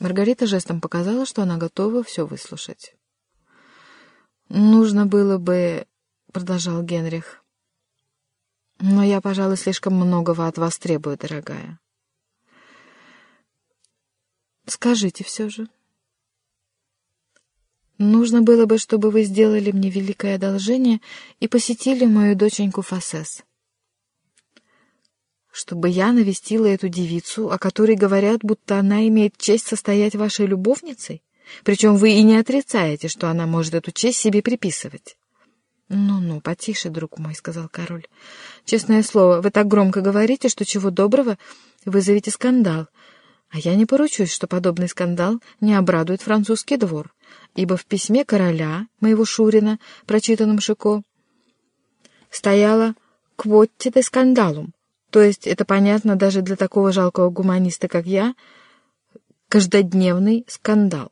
Маргарита жестом показала, что она готова все выслушать. «Нужно было бы...» — продолжал Генрих. «Но я, пожалуй, слишком многого от вас требую, дорогая. Скажите все же. Нужно было бы, чтобы вы сделали мне великое одолжение и посетили мою доченьку Фасес. Чтобы я навестила эту девицу, о которой говорят, будто она имеет честь состоять вашей любовницей? Причем вы и не отрицаете, что она может эту честь себе приписывать. «Ну-ну, потише, друг мой», — сказал король. «Честное слово, вы так громко говорите, что чего доброго вызовете скандал. А я не поручусь, что подобный скандал не обрадует французский двор, ибо в письме короля, моего Шурина, прочитанном Шико, стояло «квотти де скандалум», то есть это понятно даже для такого жалкого гуманиста, как я, каждодневный скандал.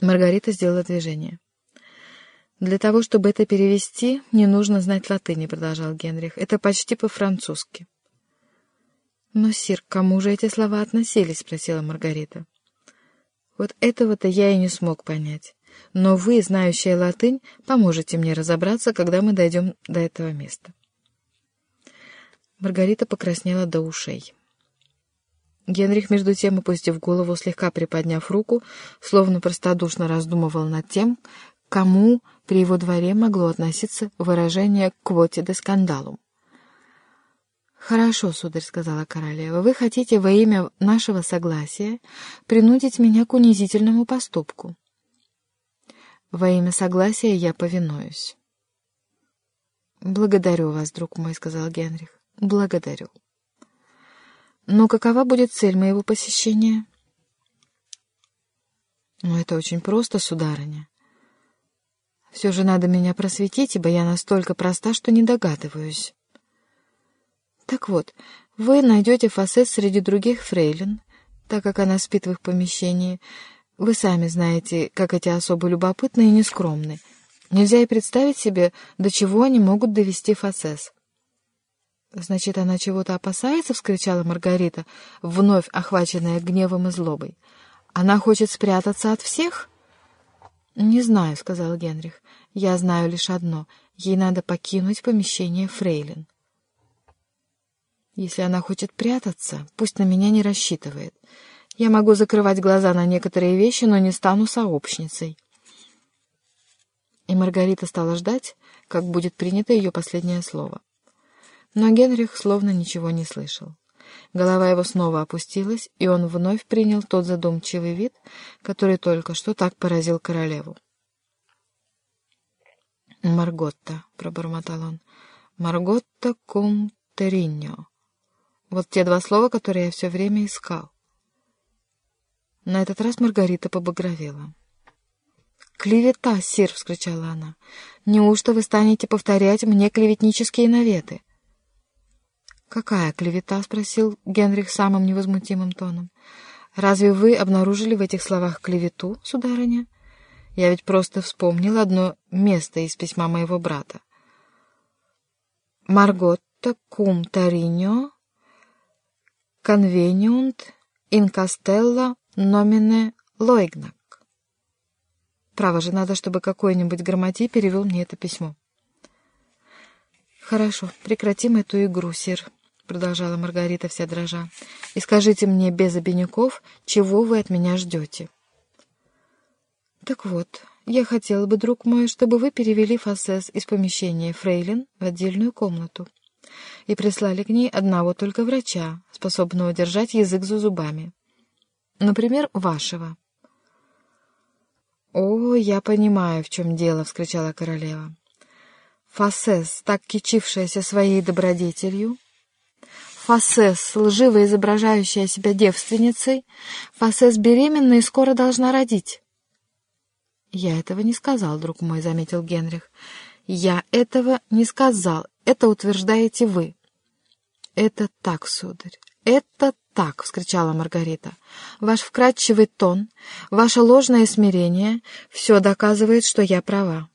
Маргарита сделала движение. «Для того, чтобы это перевести, не нужно знать латыни», — продолжал Генрих. «Это почти по-французски». «Но, Сир, к кому же эти слова относились?» — спросила Маргарита. «Вот этого-то я и не смог понять. Но вы, знающая латынь, поможете мне разобраться, когда мы дойдем до этого места». Маргарита покраснела до ушей. Генрих, между тем, опустив голову, слегка приподняв руку, словно простодушно раздумывал над тем, кому при его дворе могло относиться выражение «квоте де скандалум». «Хорошо, сударь», — сказала королева, — «вы хотите во имя нашего согласия принудить меня к унизительному поступку. Во имя согласия я повинуюсь». «Благодарю вас, друг мой», — сказал Генрих. «Благодарю». «Но какова будет цель моего посещения?» «Ну, это очень просто, сударыня. Все же надо меня просветить, ибо я настолько проста, что не догадываюсь. Так вот, вы найдете фасет среди других фрейлин, так как она спит в их помещении. Вы сами знаете, как эти особы любопытны и нескромны. Нельзя и представить себе, до чего они могут довести фасес. «Значит, она чего-то опасается?» — вскричала Маргарита, вновь охваченная гневом и злобой. «Она хочет спрятаться от всех?» «Не знаю», — сказал Генрих. «Я знаю лишь одно. Ей надо покинуть помещение Фрейлин». «Если она хочет прятаться, пусть на меня не рассчитывает. Я могу закрывать глаза на некоторые вещи, но не стану сообщницей». И Маргарита стала ждать, как будет принято ее последнее слово. Но Генрих словно ничего не слышал. Голова его снова опустилась, и он вновь принял тот задумчивый вид, который только что так поразил королеву. «Марготта», — пробормотал он, — «Марготта кум териньо». Вот те два слова, которые я все время искал. На этот раз Маргарита побагровела. «Клевета, сир!» — вскричала она. «Неужто вы станете повторять мне клеветнические наветы?» «Какая клевета?» — спросил Генрих самым невозмутимым тоном. «Разве вы обнаружили в этих словах клевету, сударыня? Я ведь просто вспомнил одно место из письма моего брата. Марготта кум Тариньо конвениунт ин кастелла номине лойгнак. Право же, надо, чтобы какой-нибудь грамотей перевел мне это письмо. Хорошо, прекратим эту игру, сир продолжала Маргарита вся дрожа, — «и скажите мне без обиняков, чего вы от меня ждете». «Так вот, я хотела бы, друг мой, чтобы вы перевели Фасес из помещения Фрейлин в отдельную комнату и прислали к ней одного только врача, способного держать язык за зубами. Например, вашего». «О, я понимаю, в чем дело!» — вскричала королева. Фасес, так кичившаяся своей добродетелью, Фасес, лживо изображающая себя девственницей, Фасес беременна и скоро должна родить. «Я этого не сказал, друг мой», — заметил Генрих. «Я этого не сказал. Это утверждаете вы». «Это так, сударь, это так!» — вскричала Маргарита. «Ваш вкрадчивый тон, ваше ложное смирение — все доказывает, что я права».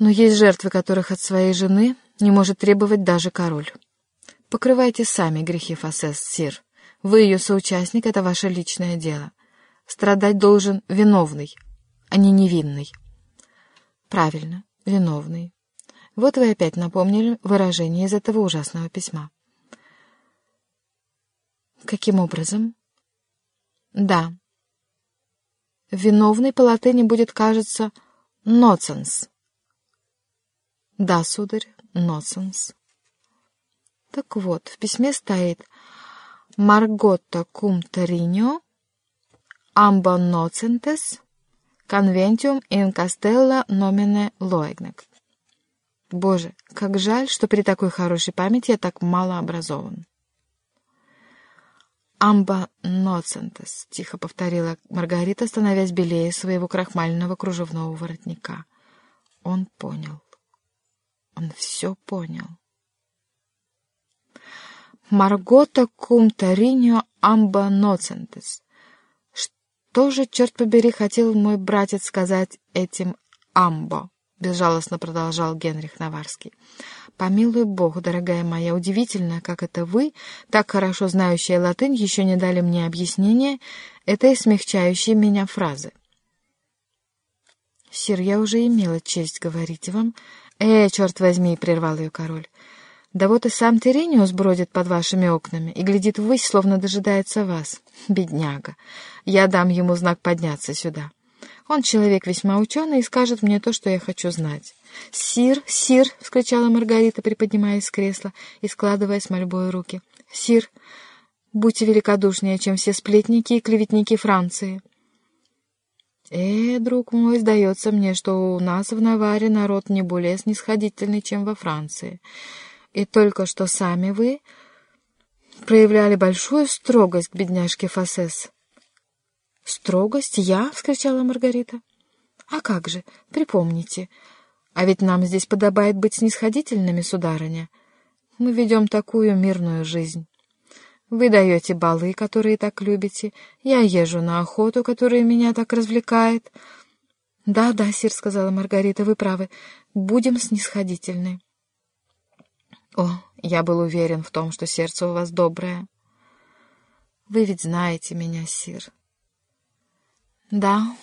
Но есть жертвы, которых от своей жены не может требовать даже король. Покрывайте сами грехи Фасес, сир, Вы ее соучастник, это ваше личное дело. Страдать должен виновный, а не невинный. Правильно, виновный. Вот вы опять напомнили выражение из этого ужасного письма. Каким образом? Да. Виновный по латыни будет, кажется, «ноценс». Да, сударь, «ноценс». Так вот, в письме стоит «Марготта кум Ториньо, амбо ноцентес, конвентиум ин кастелла номине лоэгнек». Боже, как жаль, что при такой хорошей памяти я так мало образован. «Амба ноцентес», — тихо повторила Маргарита, становясь белее своего крахмального кружевного воротника. Он понял. Он все понял. «Маргота кум тариньо амба ноцентес». Что же, черт побери, хотел мой братец сказать этим «амбо»? — безжалостно продолжал Генрих Наварский. «Помилуй Бог, дорогая моя, удивительно, как это вы, так хорошо знающая латынь, еще не дали мне объяснения этой смягчающей меня фразы». «Сир, я уже имела честь говорить вам...» «Э, черт возьми!» — прервал ее король. «Да вот и сам Терениус бродит под вашими окнами и глядит ввысь, словно дожидается вас. Бедняга! Я дам ему знак подняться сюда». Он человек весьма ученый и скажет мне то, что я хочу знать. «Сир, сир!» — вскричала Маргарита, приподнимаясь с кресла и складывая с мольбой руки. «Сир, будьте великодушнее, чем все сплетники и клеветники Франции». «Э, друг мой, сдается мне, что у нас в Наваре народ не более снисходительный, чем во Франции. И только что сами вы проявляли большую строгость к бедняжке Фасес». «Строгость? Я?» — вскричала Маргарита. «А как же? Припомните. А ведь нам здесь подобает быть снисходительными, сударыня. Мы ведем такую мирную жизнь. Вы даете балы, которые так любите. Я езжу на охоту, которая меня так развлекает». «Да, да, сир», — сказала Маргарита, — «вы правы. Будем снисходительны». «О, я был уверен в том, что сердце у вас доброе. Вы ведь знаете меня, сир». «Да.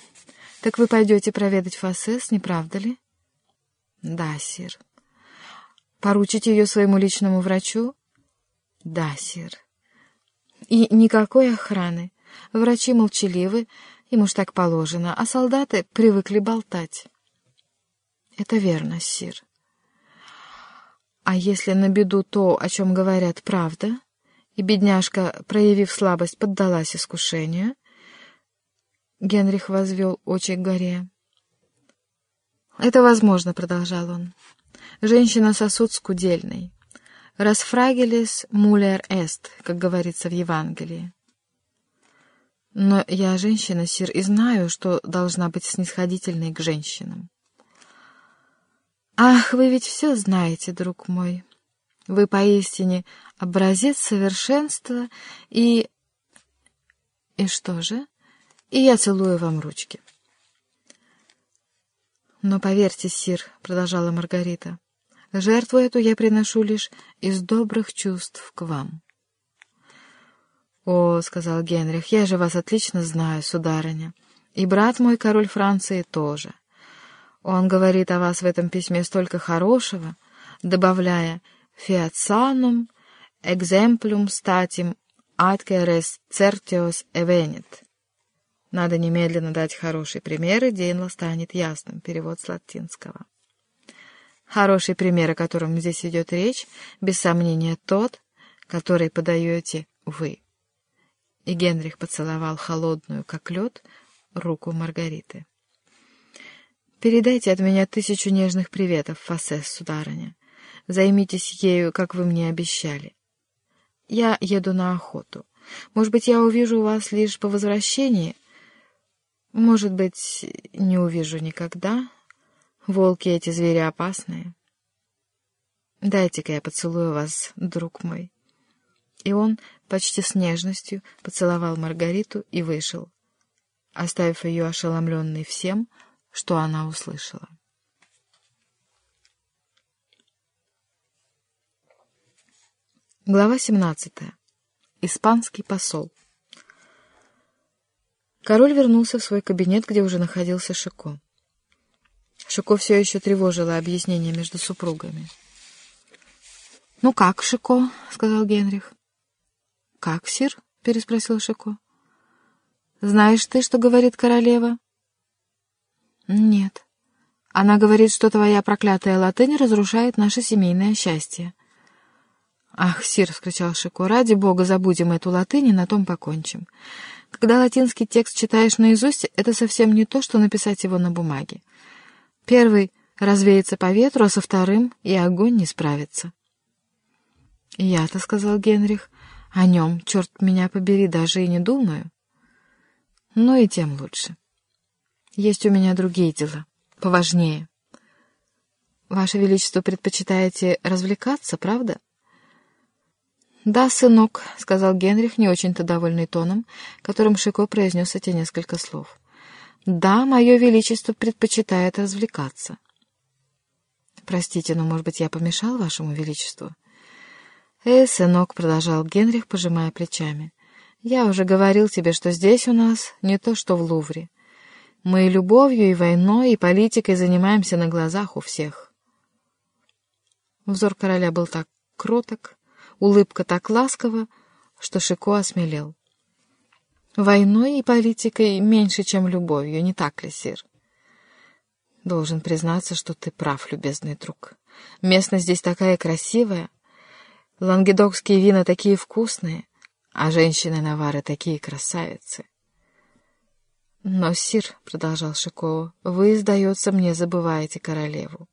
Так вы пойдете проведать Фасес, не правда ли?» «Да, сир». «Поручите ее своему личному врачу?» «Да, сир». «И никакой охраны. Врачи молчаливы, им уж так положено, а солдаты привыкли болтать». «Это верно, сир». «А если на беду то, о чем говорят, правда?» И бедняжка, проявив слабость, поддалась искушению, Генрих возвел очи к горе. «Это возможно», — продолжал он. «Женщина сосуд скудельный. Расфрагелис мулер эст, как говорится в Евангелии. Но я женщина, сир, и знаю, что должна быть снисходительной к женщинам. Ах, вы ведь все знаете, друг мой. Вы поистине образец совершенства и... И что же? и я целую вам ручки. «Но поверьте, сир», — продолжала Маргарита, — «жертву эту я приношу лишь из добрых чувств к вам». «О», — сказал Генрих, — «я же вас отлично знаю, сударыня, и брат мой, король Франции, тоже. Он говорит о вас в этом письме столько хорошего, добавляя «фиатсанум экземплум статим adceres certios evenit». Надо немедленно дать хороший пример, и дело станет ясным. Перевод с латинского. Хороший пример, о котором здесь идет речь, без сомнения тот, который подаете вы. И Генрих поцеловал холодную, как лед, руку Маргариты. «Передайте от меня тысячу нежных приветов, Фасес, сударыня. Займитесь ею, как вы мне обещали. Я еду на охоту. Может быть, я увижу вас лишь по возвращении, может быть, не увижу никогда. Волки эти звери опасные. Дайте-ка я поцелую вас, друг мой. И он почти с нежностью поцеловал Маргариту и вышел, оставив ее ошеломленной всем, что она услышала. Глава 17. Испанский посол. Король вернулся в свой кабинет, где уже находился Шико. Шико все еще тревожило объяснение между супругами. «Ну как, Шико?» — сказал Генрих. «Как, сир?» — переспросил Шико. «Знаешь ты, что говорит королева?» «Нет. Она говорит, что твоя проклятая латынь разрушает наше семейное счастье». «Ах, сир!» — вскричал Шико. «Ради бога, забудем эту латынь и на том покончим. Когда латинский текст читаешь наизусть, это совсем не то, что написать его на бумаге. Первый развеется по ветру, а со вторым и огонь не справится». «Я-то», — сказал Генрих, — «о нем, черт меня побери, даже и не думаю». «Ну и тем лучше. Есть у меня другие дела, поважнее». «Ваше Величество, предпочитаете развлекаться, правда?» «Да, сынок», — сказал Генрих, не очень-то довольный тоном, которым Шико произнес эти несколько слов. «Да, мое величество предпочитает развлекаться». «Простите, но, может быть, я помешал вашему величеству?» «Эй, сынок», — продолжал Генрих, пожимая плечами, — «я уже говорил тебе, что здесь у нас не то, что в Лувре. Мы и любовью, и войной, и политикой занимаемся на глазах у всех». Взор короля был так кроток, улыбка так ласкова, что Шико осмелел. Войной и политикой меньше, чем любовью, не так ли, сир? Должен признаться, что ты прав, любезный друг. Местность здесь такая красивая, лангедокские вина такие вкусные, а женщины Навары такие красавицы. Но, сир, — продолжал Шико, — вы, сдается мне, забываете королеву.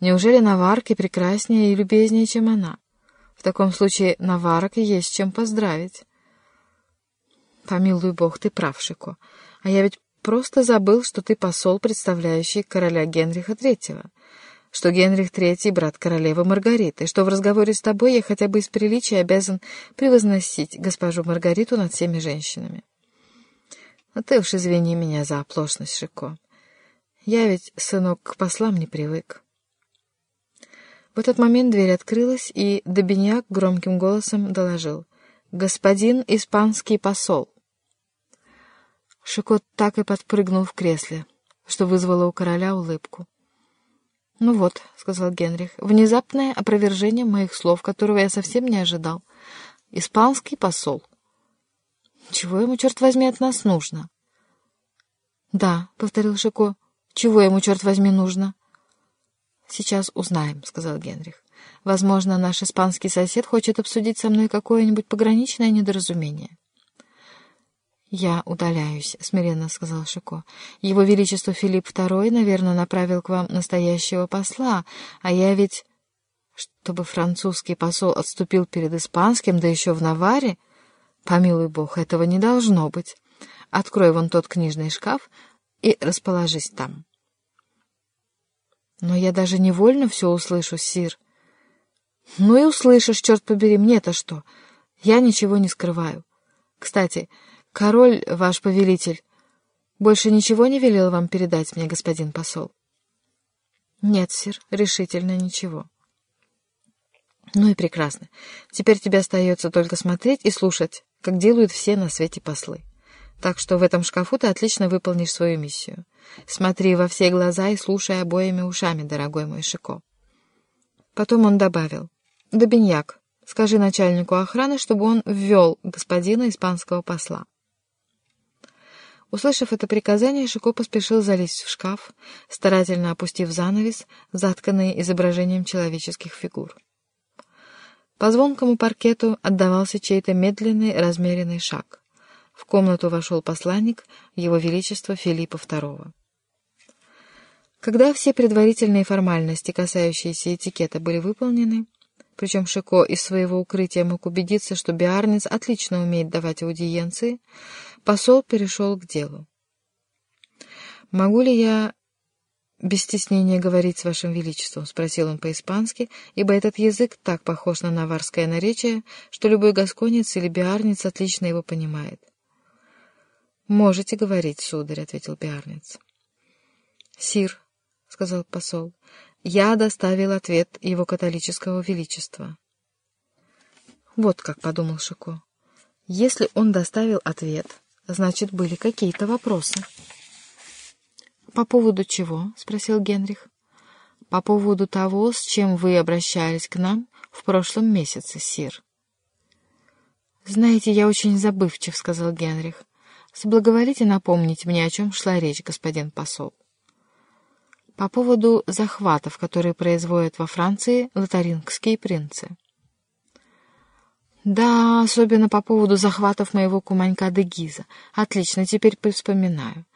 Неужели наварки прекраснее и любезнее, чем она? В таком случае наварок есть чем поздравить. Помилуй бог, ты прав, Шико. А я ведь просто забыл, что ты посол, представляющий короля Генриха Третьего, что Генрих Третий — брат королевы Маргариты, что в разговоре с тобой я хотя бы из приличия обязан превозносить госпожу Маргариту над всеми женщинами. Но ты уж извини меня за оплошность, Шико. Я ведь, сынок, к послам не привык. В этот момент дверь открылась, и Добиньяк громким голосом доложил. «Господин испанский посол!» Шикот так и подпрыгнул в кресле, что вызвало у короля улыбку. «Ну вот», — сказал Генрих, — «внезапное опровержение моих слов, которого я совсем не ожидал. Испанский посол. Чего ему, черт возьми, от нас нужно?» «Да», — повторил Шико, — «чего ему, черт возьми, нужно?» «Сейчас узнаем», — сказал Генрих. «Возможно, наш испанский сосед хочет обсудить со мной какое-нибудь пограничное недоразумение». «Я удаляюсь», — смиренно сказал Шико. «Его Величество Филипп II, наверное, направил к вам настоящего посла, а я ведь...» «Чтобы французский посол отступил перед испанским, да еще в Наваре? Помилуй бог, этого не должно быть. Открой вон тот книжный шкаф и расположись там». Но я даже невольно все услышу, Сир. Ну и услышишь, черт побери, мне-то что? Я ничего не скрываю. Кстати, король, ваш повелитель, больше ничего не велел вам передать мне, господин посол? Нет, сир, решительно ничего. Ну и прекрасно. Теперь тебе остается только смотреть и слушать, как делают все на свете послы. Так что в этом шкафу ты отлично выполнишь свою миссию. Смотри во все глаза и слушай обоими ушами, дорогой мой Шико. Потом он добавил. «Добиньяк, скажи начальнику охраны, чтобы он ввел господина испанского посла». Услышав это приказание, Шико поспешил залезть в шкаф, старательно опустив занавес, затканный изображением человеческих фигур. По звонкому паркету отдавался чей-то медленный, размеренный шаг — в комнату вошел посланник Его Величества Филиппа II. Когда все предварительные формальности, касающиеся этикета, были выполнены, причем Шико из своего укрытия мог убедиться, что Биарниц отлично умеет давать аудиенции, посол перешел к делу. «Могу ли я без стеснения говорить с вашим величеством?» — спросил он по-испански, ибо этот язык так похож на наварское наречие, что любой гасконец или биарниц отлично его понимает. «Можете говорить, сударь», — ответил Биарниц. «Сир», — сказал посол, — «я доставил ответ его католического величества». Вот как подумал Шико. Если он доставил ответ, значит, были какие-то вопросы. «По поводу чего?» — спросил Генрих. «По поводу того, с чем вы обращались к нам в прошлом месяце, сир». «Знаете, я очень забывчив», — сказал Генрих. «Соблаговолите напомнить мне, о чем шла речь, господин посол». «По поводу захватов, которые производят во Франции лотарингские принцы». «Да, особенно по поводу захватов моего куманька де Гиза. Отлично, теперь вспоминаю.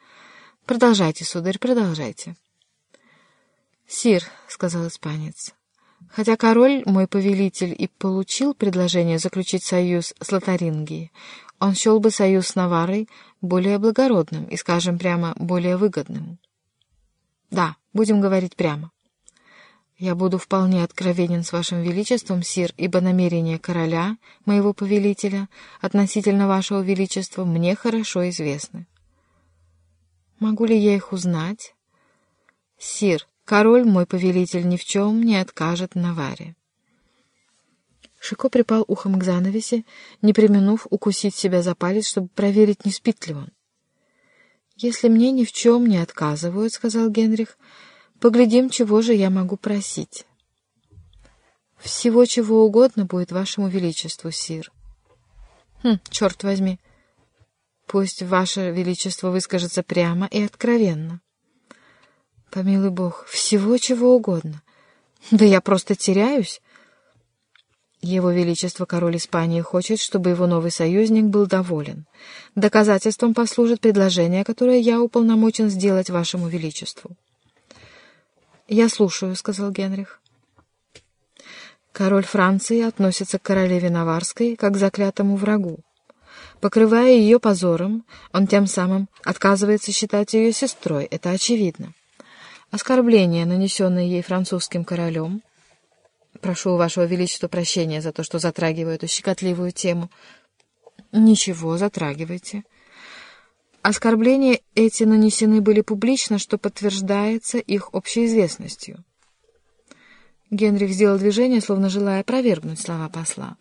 Продолжайте, сударь, продолжайте». «Сир», — сказал испанец, Хотя король, мой повелитель, и получил предложение заключить союз с Лотарингией, он счел бы союз с Наварой более благородным и, скажем прямо, более выгодным. Да, будем говорить прямо. Я буду вполне откровенен с вашим величеством, сир, ибо намерения короля, моего повелителя, относительно вашего величества, мне хорошо известны. Могу ли я их узнать? Сир, Король, мой повелитель, ни в чем не откажет Наваре. Шико припал ухом к занавеси, не применув укусить себя за палец, чтобы проверить, не спит ли он. «Если мне ни в чем не отказывают, — сказал Генрих, — поглядим, чего же я могу просить». «Всего чего угодно будет вашему величеству, сир». «Хм, черт возьми! Пусть ваше величество выскажется прямо и откровенно». Помилуй бог, всего чего угодно. Да я просто теряюсь. Его Величество король Испании хочет, чтобы его новый союзник был доволен. Доказательством послужит предложение, которое я уполномочен сделать вашему Величеству. «Я слушаю», — сказал Генрих. Король Франции относится к королеве Наварской как к заклятому врагу. Покрывая ее позором, он тем самым отказывается считать ее сестрой, это очевидно. Оскорбление, нанесенное ей французским королем, прошу вашего величества прощения за то, что затрагиваю эту щекотливую тему. Ничего, затрагивайте. Оскорбления эти нанесены были публично, что подтверждается их общеизвестностью. Генрих сделал движение, словно желая опровергнуть слова посла.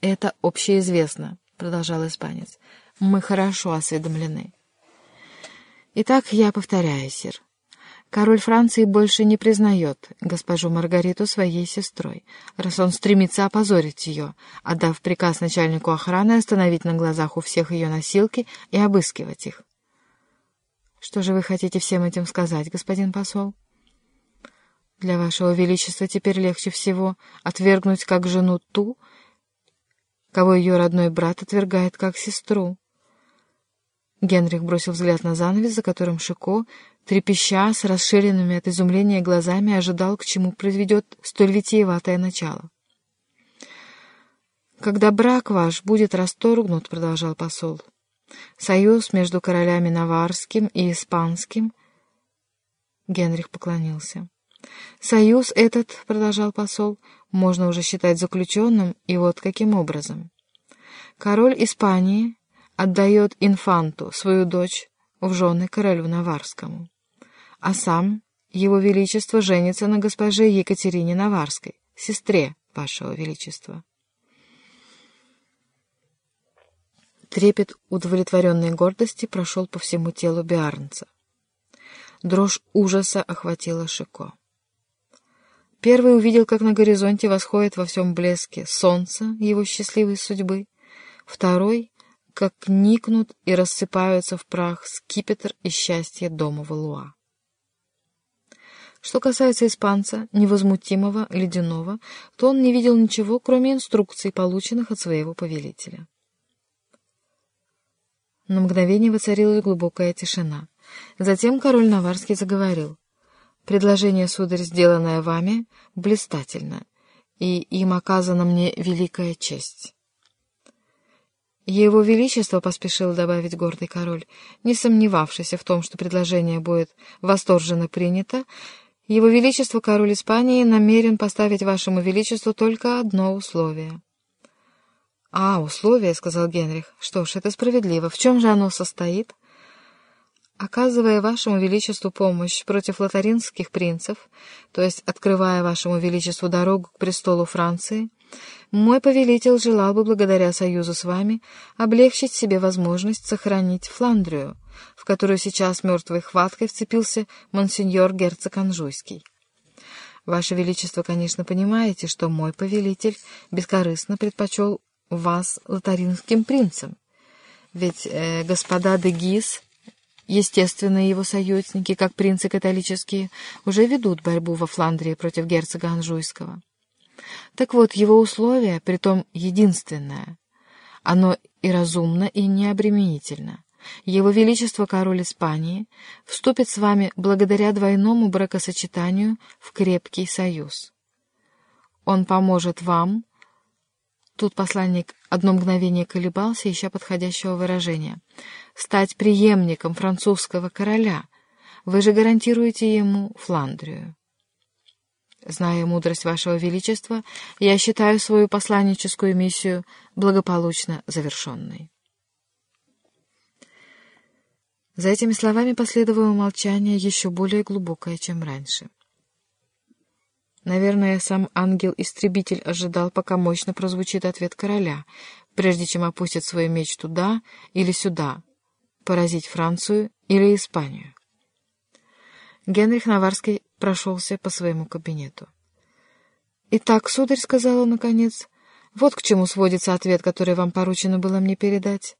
«Это общеизвестно», — продолжал испанец. «Мы хорошо осведомлены». Итак, я повторяю, сир. Король Франции больше не признает госпожу Маргариту своей сестрой, раз он стремится опозорить ее, отдав приказ начальнику охраны остановить на глазах у всех ее носилки и обыскивать их. Что же вы хотите всем этим сказать, господин посол? Для вашего величества теперь легче всего отвергнуть как жену ту, кого ее родной брат отвергает как сестру. Генрих бросил взгляд на занавес, за которым Шико, трепеща с расширенными от изумления глазами, ожидал, к чему произведет столь витиеватое начало. «Когда брак ваш будет расторгнут, — продолжал посол, — союз между королями Наварским и Испанским...» Генрих поклонился. «Союз этот, — продолжал посол, — можно уже считать заключенным, и вот каким образом. Король Испании отдает инфанту, свою дочь, в жены королю Наварскому. А сам его величество женится на госпоже Екатерине Наварской, сестре вашего величества. Трепет удовлетворенной гордости прошел по всему телу Биарнца. Дрожь ужаса охватила Шико. Первый увидел, как на горизонте восходит во всем блеске солнце его счастливой судьбы. Второй как никнут и рассыпаются в прах скипетр и счастье дома Валуа. Что касается испанца, невозмутимого, ледяного, то он не видел ничего, кроме инструкций, полученных от своего повелителя. На мгновение воцарилась глубокая тишина. Затем король Наварский заговорил. «Предложение, сударь, сделанное вами, блистательно, и им оказана мне великая честь». Его Величество, — поспешил добавить гордый король, не сомневавшийся в том, что предложение будет восторженно принято, Его Величество, король Испании, намерен поставить вашему Величеству только одно условие. — А, условие, — сказал Генрих. — Что ж, это справедливо. В чем же оно состоит? Оказывая вашему Величеству помощь против лотаринских принцев, то есть открывая вашему Величеству дорогу к престолу Франции, — Мой повелитель желал бы, благодаря союзу с вами, облегчить себе возможность сохранить Фландрию, в которую сейчас мертвой хваткой вцепился монсеньор герцог Анжуйский. Ваше Величество, конечно, понимаете, что мой повелитель бескорыстно предпочел вас лотаринским принцем. Ведь э, господа де Гиз, естественно, его союзники, как принцы католические, уже ведут борьбу во Фландрии против герцога Анжуйского. Так вот, его условие, притом единственное, оно и разумно, и необременительно. Его Величество король Испании вступит с вами благодаря двойному бракосочетанию в крепкий союз. Он поможет вам... Тут посланник одно мгновение колебался, ища подходящего выражения. «Стать преемником французского короля. Вы же гарантируете ему Фландрию». Зная мудрость Вашего Величества, я считаю свою посланническую миссию благополучно завершенной. За этими словами последовало молчание еще более глубокое, чем раньше. Наверное, сам ангел-истребитель ожидал, пока мощно прозвучит ответ короля, прежде чем опустит свой меч туда или сюда, поразить Францию или Испанию. Генрих Наварский прошелся по своему кабинету. «Итак, сударь, — сказал он наконец, — вот к чему сводится ответ, который вам поручено было мне передать.